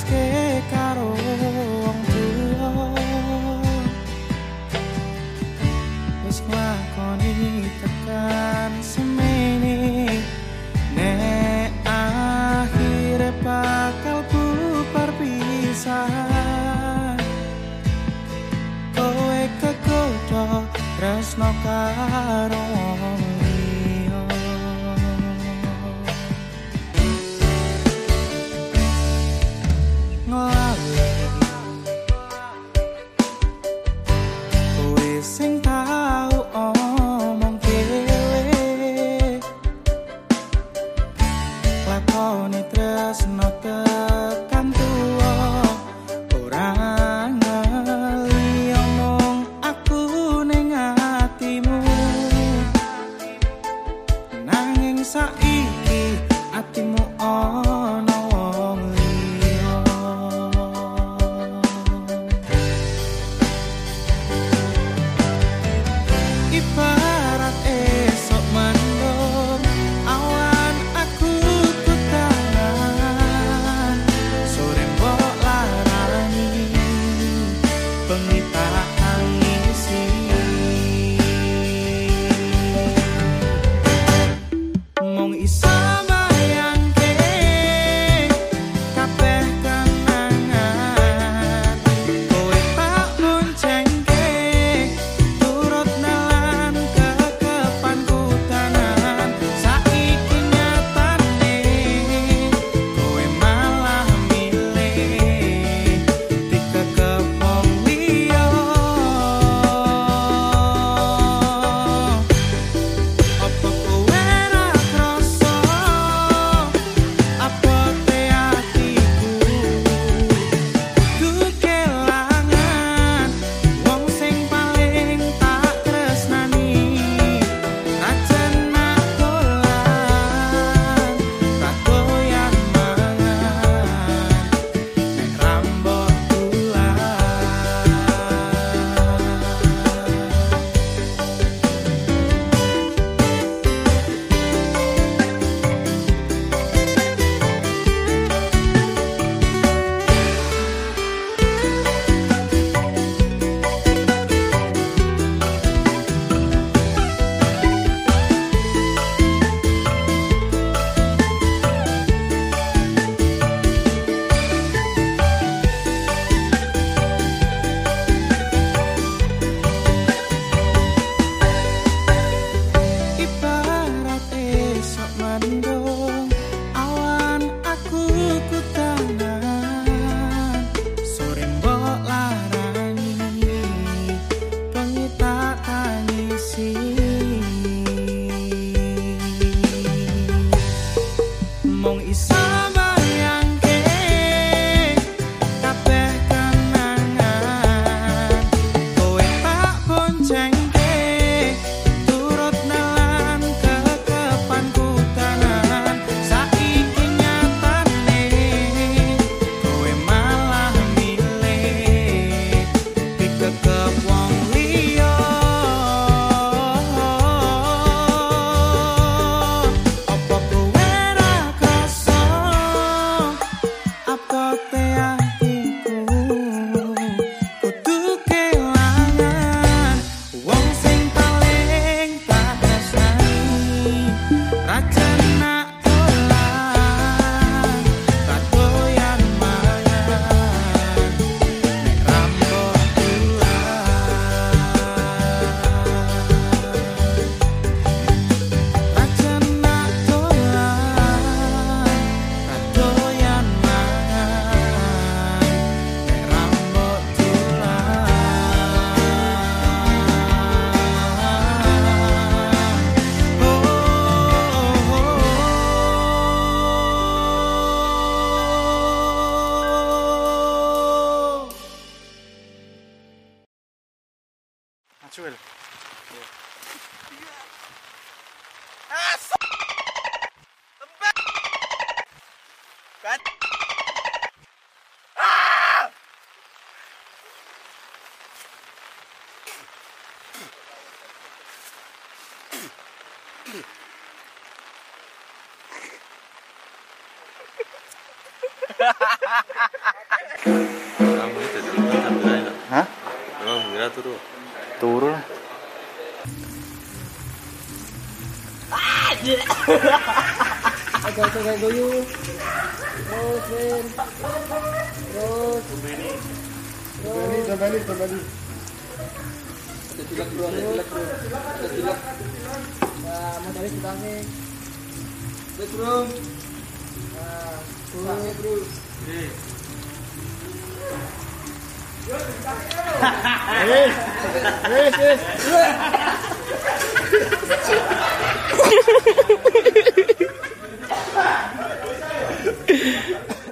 ke karo wong tuwa. Wis ngakoni tekan semene nek akhire bakal ku perpisahan kowe kekodo tresno karo mong isang Joel. Yeah. Ah, so I'm back. God. Ah! I'm going to do it. Huh? I'm going to do it. turu lah agak agak goyu terus. Terus kembali kembali kembali nah Hey, hey, hey, hey.